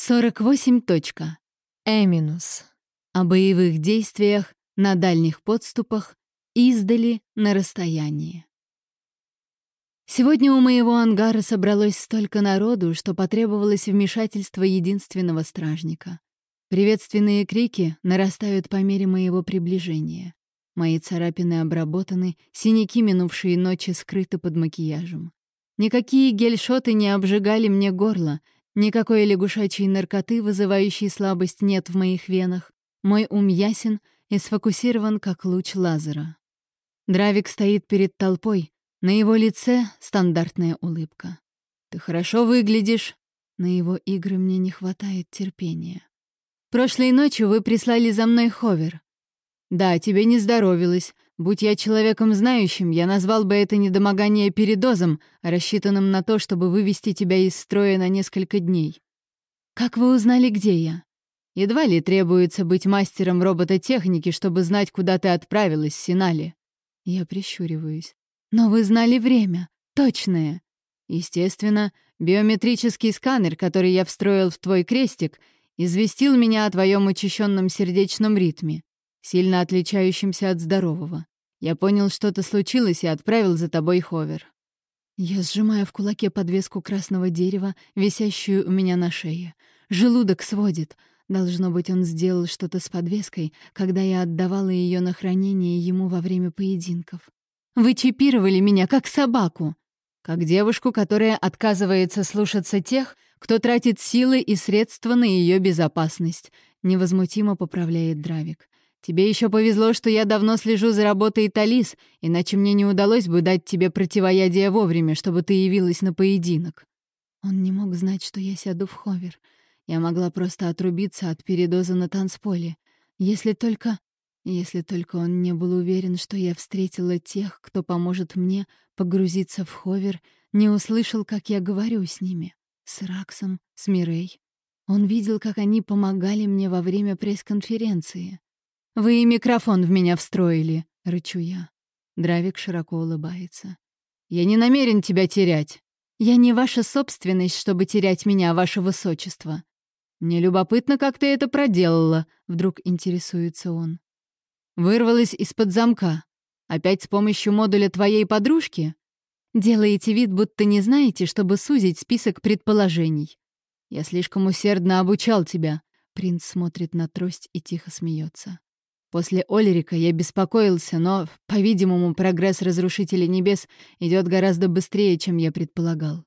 48. Точка. Эминус. О боевых действиях на дальних подступах, издали на расстоянии. Сегодня у моего ангара собралось столько народу, что потребовалось вмешательство единственного стражника. Приветственные крики нарастают по мере моего приближения. Мои царапины обработаны, синяки минувшие ночи скрыты под макияжем. Никакие гельшоты не обжигали мне горло — Никакой лягушачьей наркоты, вызывающей слабость, нет в моих венах. Мой ум ясен и сфокусирован, как луч лазера. Дравик стоит перед толпой. На его лице стандартная улыбка. «Ты хорошо выглядишь». На его игры мне не хватает терпения. «Прошлой ночью вы прислали за мной ховер. Да, тебе не здоровилось. Будь я человеком знающим, я назвал бы это недомогание передозом, рассчитанным на то, чтобы вывести тебя из строя на несколько дней. Как вы узнали, где я? Едва ли требуется быть мастером робототехники, чтобы знать, куда ты отправилась, Синали. Я прищуриваюсь. Но вы знали время. Точное. Естественно, биометрический сканер, который я встроил в твой крестик, известил меня о твоем учащенном сердечном ритме сильно отличающимся от здорового. Я понял, что-то случилось, и отправил за тобой ховер. Я сжимаю в кулаке подвеску красного дерева, висящую у меня на шее. Желудок сводит. Должно быть, он сделал что-то с подвеской, когда я отдавала ее на хранение ему во время поединков. Вы чипировали меня, как собаку. Как девушку, которая отказывается слушаться тех, кто тратит силы и средства на ее безопасность, невозмутимо поправляет Дравик. Тебе еще повезло, что я давно слежу за работой Талис, иначе мне не удалось бы дать тебе противоядие вовремя, чтобы ты явилась на поединок». Он не мог знать, что я сяду в ховер. Я могла просто отрубиться от передоза на танцполе. Если только... Если только он не был уверен, что я встретила тех, кто поможет мне погрузиться в ховер, не услышал, как я говорю с ними. С Раксом, с Мирей. Он видел, как они помогали мне во время пресс-конференции. «Вы и микрофон в меня встроили», — рычу я. Дравик широко улыбается. «Я не намерен тебя терять. Я не ваша собственность, чтобы терять меня, ваше высочество. Мне любопытно, как ты это проделала», — вдруг интересуется он. «Вырвалась из-под замка. Опять с помощью модуля твоей подружки? Делаете вид, будто не знаете, чтобы сузить список предположений. Я слишком усердно обучал тебя». Принц смотрит на трость и тихо смеется. После Олерика я беспокоился, но, по-видимому, прогресс Разрушителя Небес идет гораздо быстрее, чем я предполагал.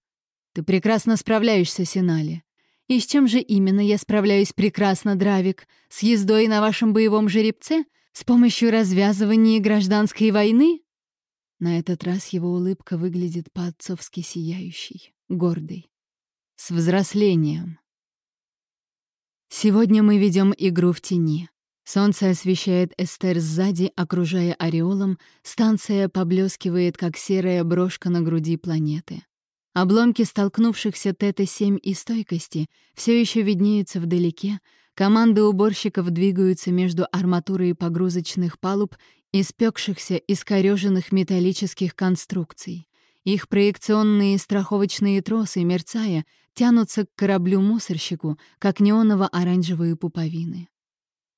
Ты прекрасно справляешься, Синали. И с чем же именно я справляюсь прекрасно, Дравик? С ездой на вашем боевом жеребце? С помощью развязывания гражданской войны? На этот раз его улыбка выглядит по-отцовски сияющей, гордой. С взрослением. Сегодня мы ведем игру в тени. Солнце освещает Эстер сзади, окружая ореолом, станция поблескивает, как серая брошка на груди планеты. Обломки столкнувшихся ТТ-7 и стойкости все еще виднеются вдалеке, команды уборщиков двигаются между арматурой погрузочных палуб и спекшихся, искореженных металлических конструкций. Их проекционные страховочные тросы, мерцая, тянутся к кораблю-мусорщику, как неоново-оранжевые пуповины.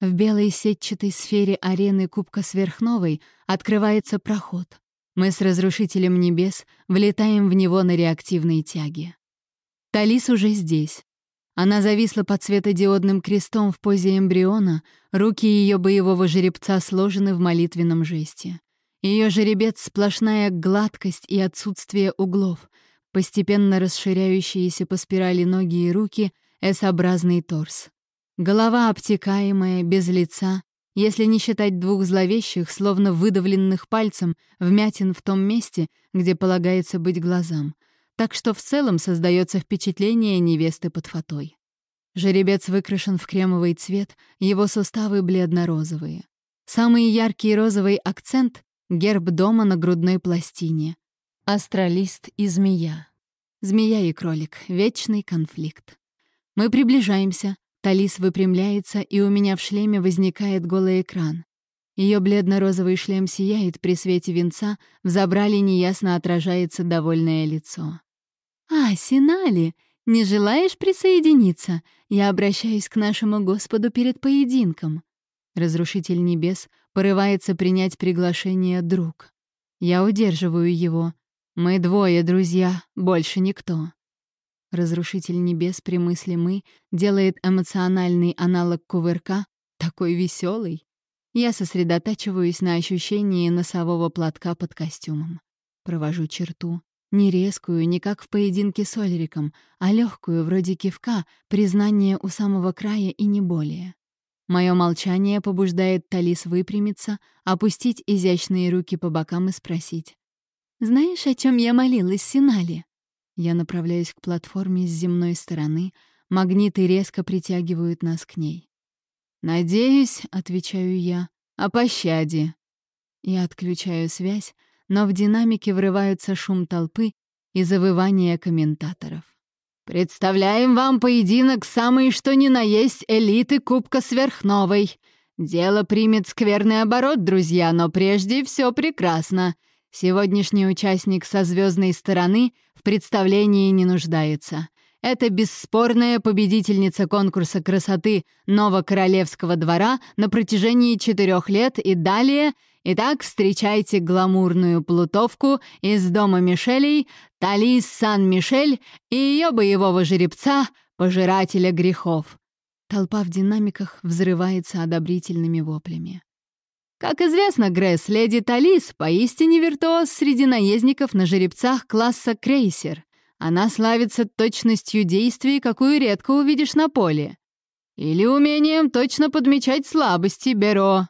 В белой сетчатой сфере арены Кубка Сверхновой открывается проход. Мы с Разрушителем Небес влетаем в него на реактивной тяге. Талис уже здесь. Она зависла под светодиодным крестом в позе эмбриона, руки ее боевого жеребца сложены в молитвенном жесте. Ее жеребец — сплошная гладкость и отсутствие углов, постепенно расширяющиеся по спирали ноги и руки, S-образный торс. Голова обтекаемая, без лица, если не считать двух зловещих, словно выдавленных пальцем, вмятин в том месте, где полагается быть глазам. Так что в целом создается впечатление невесты под фатой. Жеребец выкрашен в кремовый цвет, его суставы бледно-розовые. Самый яркий розовый акцент — герб дома на грудной пластине. Астралист и змея. Змея и кролик — вечный конфликт. Мы приближаемся, Талис выпрямляется, и у меня в шлеме возникает голый экран. Ее бледно-розовый шлем сияет при свете венца, в забрале неясно отражается довольное лицо. «А, Синали!» не желаешь присоединиться? Я обращаюсь к нашему Господу перед поединком». Разрушитель небес порывается принять приглашение друг. Я удерживаю его. Мы двое, друзья, больше никто. Разрушитель небес при мысли «мы» делает эмоциональный аналог кувырка, такой веселый. Я сосредотачиваюсь на ощущении носового платка под костюмом. Провожу черту. Не резкую, не как в поединке с Ольриком, а легкую, вроде кивка, признание у самого края и не более. Мое молчание побуждает Талис выпрямиться, опустить изящные руки по бокам и спросить. «Знаешь, о чем я молилась, Синали?» Я направляюсь к платформе с земной стороны, магниты резко притягивают нас к ней. «Надеюсь», — отвечаю я, — «о пощаде». Я отключаю связь, но в динамике врываются шум толпы и завывание комментаторов. «Представляем вам поединок самый что ни на есть элиты Кубка Сверхновой. Дело примет скверный оборот, друзья, но прежде все прекрасно. Сегодняшний участник со звездной стороны в представлении не нуждается. Это бесспорная победительница конкурса красоты Новокоролевского двора на протяжении четырех лет и далее. Итак, встречайте гламурную плутовку из дома Мишелей, Талис Сан-Мишель и ее боевого жеребца, пожирателя грехов. Толпа в динамиках взрывается одобрительными воплями. Как известно, Гресс, леди Талис поистине виртуоз среди наездников на жеребцах класса крейсер. Она славится точностью действий, какую редко увидишь на поле. Или умением точно подмечать слабости Беро.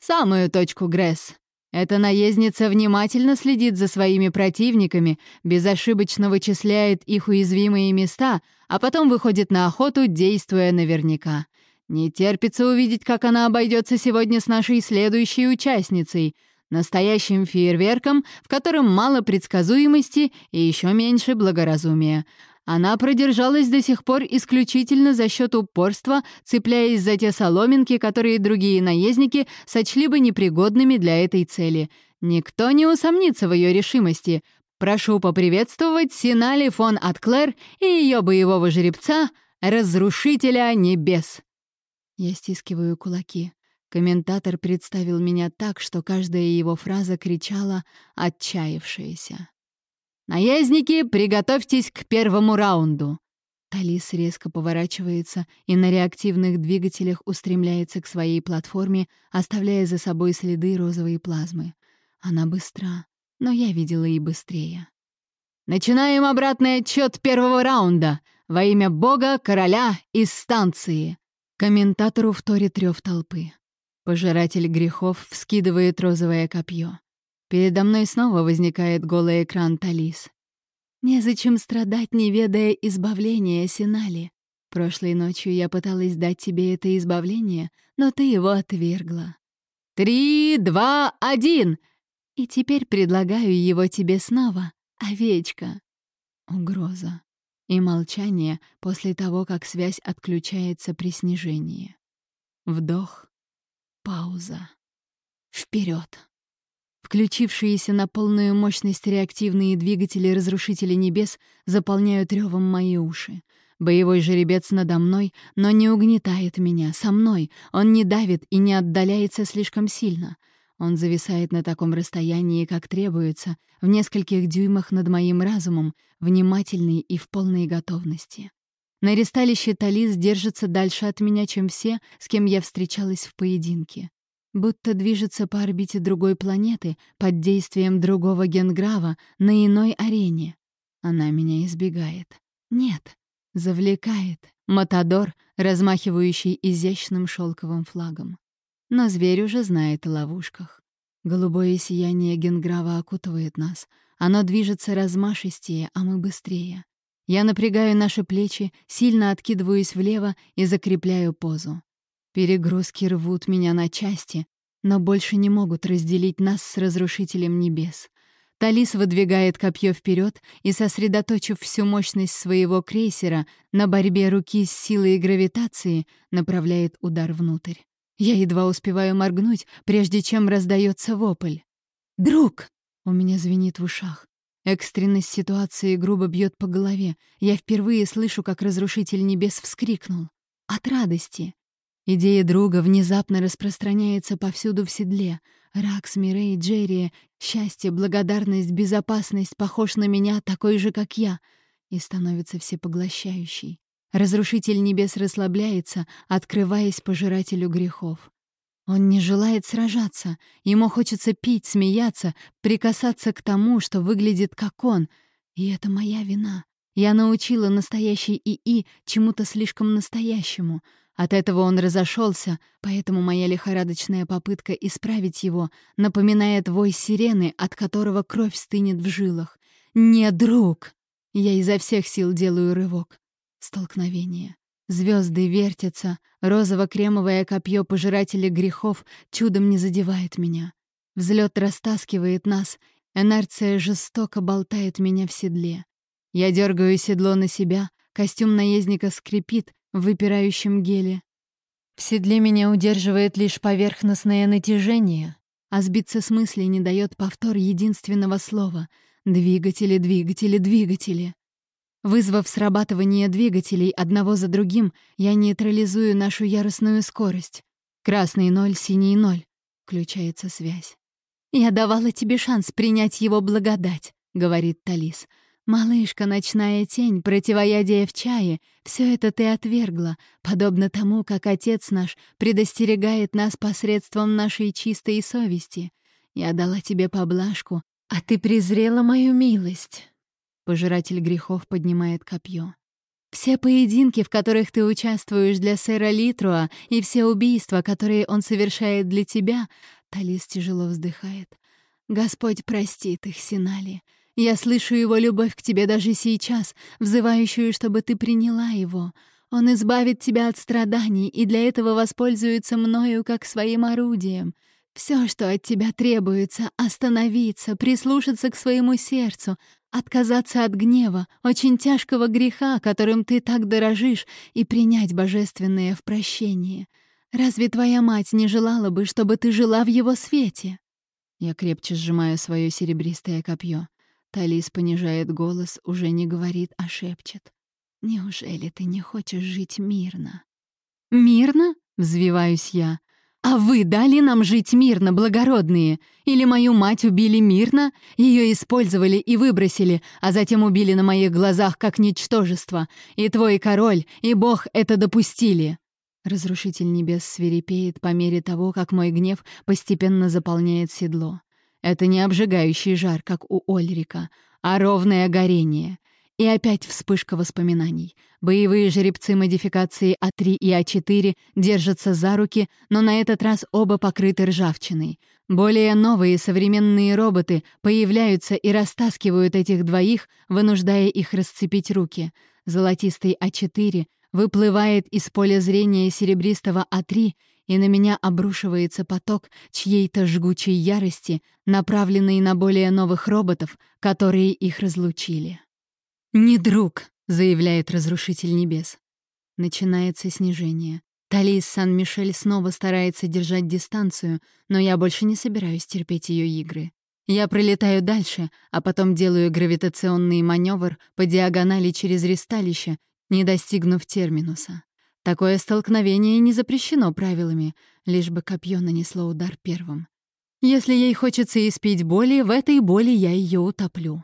Самую точку, Гресс. Эта наездница внимательно следит за своими противниками, безошибочно вычисляет их уязвимые места, а потом выходит на охоту, действуя наверняка. Не терпится увидеть, как она обойдется сегодня с нашей следующей участницей, настоящим фейерверком, в котором мало предсказуемости и еще меньше благоразумия. Она продержалась до сих пор исключительно за счет упорства, цепляясь за те соломинки, которые другие наездники сочли бы непригодными для этой цели. Никто не усомнится в ее решимости. Прошу поприветствовать Синали фон Атклер и ее боевого жеребца, Разрушителя Небес. Я стискиваю кулаки. Комментатор представил меня так, что каждая его фраза кричала «отчаявшаяся». «Наездники, приготовьтесь к первому раунду!» Талис резко поворачивается и на реактивных двигателях устремляется к своей платформе, оставляя за собой следы розовой плазмы. Она быстра, но я видела и быстрее. «Начинаем обратный отчет первого раунда! Во имя Бога, Короля и Станции!» Комментатору вторит рев толпы. Пожиратель грехов вскидывает розовое копье. Передо мной снова возникает голый экран Талис. «Незачем страдать, не ведая избавления, Синали. Прошлой ночью я пыталась дать тебе это избавление, но ты его отвергла». «Три, два, один!» «И теперь предлагаю его тебе снова, овечка». Угроза и молчание после того, как связь отключается при снижении. Вдох, пауза. Вперед. Включившиеся на полную мощность реактивные двигатели Разрушителя Небес заполняют ревом мои уши. Боевой жеребец надо мной, но не угнетает меня, со мной. Он не давит и не отдаляется слишком сильно — он зависает на таком расстоянии, как требуется, в нескольких дюймах над моим разумом, внимательный и в полной готовности. На ресталище Талис держится дальше от меня, чем все, с кем я встречалась в поединке. Будто движется по орбите другой планеты, под действием другого генграва, на иной арене. Она меня избегает. Нет, завлекает. Матадор, размахивающий изящным шелковым флагом. Но зверь уже знает о ловушках. Голубое сияние Генграва окутывает нас. Оно движется размашистее, а мы быстрее. Я напрягаю наши плечи, сильно откидываюсь влево и закрепляю позу. Перегрузки рвут меня на части, но больше не могут разделить нас с Разрушителем Небес. Талис выдвигает копье вперед и, сосредоточив всю мощность своего крейсера на борьбе руки с силой гравитации, направляет удар внутрь. Я едва успеваю моргнуть, прежде чем раздается вопль. «Друг!» — у меня звенит в ушах. Экстренность ситуации грубо бьет по голове. Я впервые слышу, как разрушитель небес вскрикнул. От радости. Идея друга внезапно распространяется повсюду в седле. Ракс, Мирей, Джерри, счастье, благодарность, безопасность похож на меня, такой же, как я, и становится всепоглощающий. Разрушитель небес расслабляется, открываясь пожирателю грехов. Он не желает сражаться, ему хочется пить, смеяться, прикасаться к тому, что выглядит как он. И это моя вина. Я научила настоящий ИИ чему-то слишком настоящему — от этого он разошелся, поэтому моя лихорадочная попытка исправить его напоминает вой сирены, от которого кровь стынет в жилах. «Не, друг!» Я изо всех сил делаю рывок. Столкновение. Звезды вертятся, розово-кремовое копье пожирателя грехов чудом не задевает меня. Взлет растаскивает нас, инерция жестоко болтает меня в седле. Я дергаю седло на себя, костюм наездника скрипит, в выпирающем геле. В седле меня удерживает лишь поверхностное натяжение, а сбиться с мысли не дает повтор единственного слова — «двигатели, двигатели, двигатели». Вызвав срабатывание двигателей одного за другим, я нейтрализую нашу яростную скорость. Красный ноль, синий ноль. Включается связь. «Я давала тебе шанс принять его благодать», — говорит Талис. «Малышка, ночная тень, противоядие в чае — все это ты отвергла, подобно тому, как отец наш предостерегает нас посредством нашей чистой совести. Я дала тебе поблажку, а ты презрела мою милость». Пожиратель грехов поднимает копье. «Все поединки, в которых ты участвуешь для сэра Литруа, и все убийства, которые он совершает для тебя...» Талис тяжело вздыхает. «Господь простит их, Синали. Я слышу его любовь к тебе даже сейчас, взывающую, чтобы ты приняла его. Он избавит тебя от страданий и для этого воспользуется мною как своим орудием. Все, что от тебя требуется — остановиться, прислушаться к своему сердцу, отказаться от гнева, очень тяжкого греха, которым ты так дорожишь, и принять божественное в прощение. Разве твоя мать не желала бы, чтобы ты жила в его свете?» Я крепче сжимаю свое серебристое копье. Талис понижает голос, уже не говорит, а шепчет. «Неужели ты не хочешь жить мирно?» «Мирно?» — взвиваюсь я. «А вы дали нам жить мирно, благородные? Или мою мать убили мирно? Ее использовали и выбросили, а затем убили на моих глазах как ничтожество. И твой король, и бог это допустили!» Разрушитель небес свирепеет по мере того, как мой гнев постепенно заполняет седло. Это не обжигающий жар, как у Ольрика, а ровное горение. И опять вспышка воспоминаний. Боевые жеребцы модификации А3 и А4 держатся за руки, но на этот раз оба покрыты ржавчиной. Более новые современные роботы появляются и растаскивают этих двоих, вынуждая их расцепить руки. Золотистый А4 выплывает из поля зрения серебристого А3 и на меня обрушивается поток чьей-то жгучей ярости, направленный на более новых роботов, которые их разлучили. «Не друг», — заявляет Разрушитель Небес. Начинается снижение. Талис Сан-Мишель снова старается держать дистанцию, но я больше не собираюсь терпеть ее игры. Я пролетаю дальше, а потом делаю гравитационный маневр по диагонали через ристалище, не достигнув терминуса. Такое столкновение не запрещено правилами, лишь бы копье нанесло удар первым. Если ей хочется испить боли, в этой боли я ее утоплю.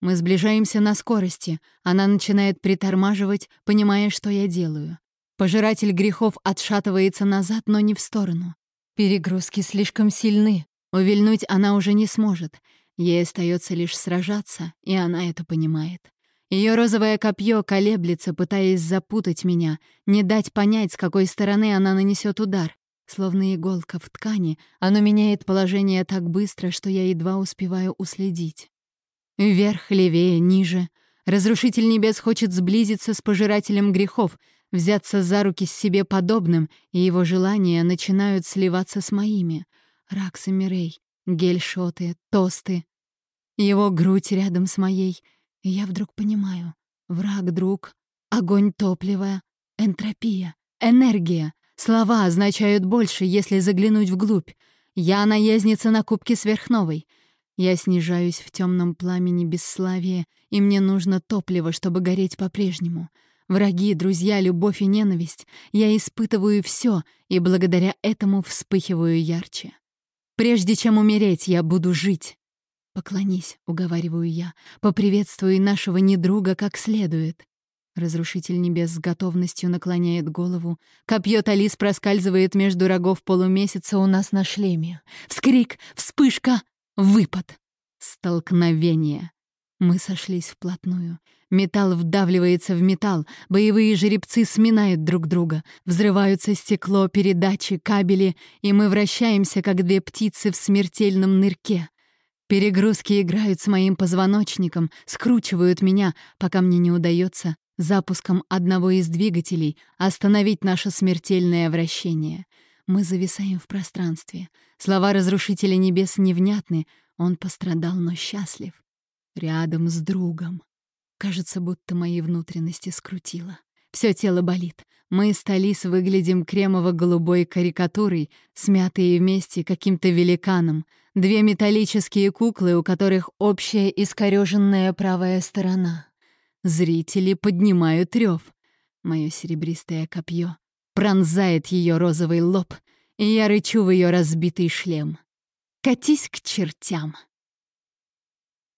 Мы сближаемся на скорости, она начинает притормаживать, понимая, что я делаю. Пожиратель грехов отшатывается назад, но не в сторону. Перегрузки слишком сильны, увильнуть она уже не сможет. Ей остается лишь сражаться, и она это понимает. Ее розовое копье колеблется, пытаясь запутать меня, не дать понять, с какой стороны она нанесет удар. Словно иголка в ткани, оно меняет положение так быстро, что я едва успеваю уследить. Вверх, левее, ниже. Разрушитель небес хочет сблизиться с пожирателем грехов, взяться за руки с себе подобным, и его желания начинают сливаться с моими. Ракс и Мирей, гельшоты, тосты. Его грудь рядом с моей — и я вдруг понимаю. Враг, друг, огонь, топливо, энтропия, энергия. Слова означают больше, если заглянуть вглубь. Я наездница на кубке сверхновой. Я снижаюсь в темном пламени бесславия, и мне нужно топливо, чтобы гореть по-прежнему. Враги, друзья, любовь и ненависть. Я испытываю все, и благодаря этому вспыхиваю ярче. Прежде чем умереть, я буду жить. «Поклонись», — уговариваю я, — «поприветствуй нашего недруга как следует». Разрушитель небес с готовностью наклоняет голову. Копье Талис проскальзывает между рогов полумесяца у нас на шлеме. Вскрик, вспышка, выпад. Столкновение. Мы сошлись вплотную. Металл вдавливается в металл, боевые жеребцы сминают друг друга, взрываются стекло, передачи, кабели, и мы вращаемся, как две птицы в смертельном нырке. Перегрузки играют с моим позвоночником, скручивают меня, пока мне не удается запуском одного из двигателей остановить наше смертельное вращение. Мы зависаем в пространстве. Слова Разрушителя Небес невнятны. Он пострадал, но счастлив. Рядом с другом. Кажется, будто мои внутренности скрутило. Все тело болит. Мы с Талис выглядим кремово-голубой карикатурой, смятые вместе каким-то великаном. Две металлические куклы, у которых общая искорёженная правая сторона. Зрители поднимают рев. Мое серебристое копье пронзает ее розовый лоб, и я рычу в ее разбитый шлем. «Катись к чертям!»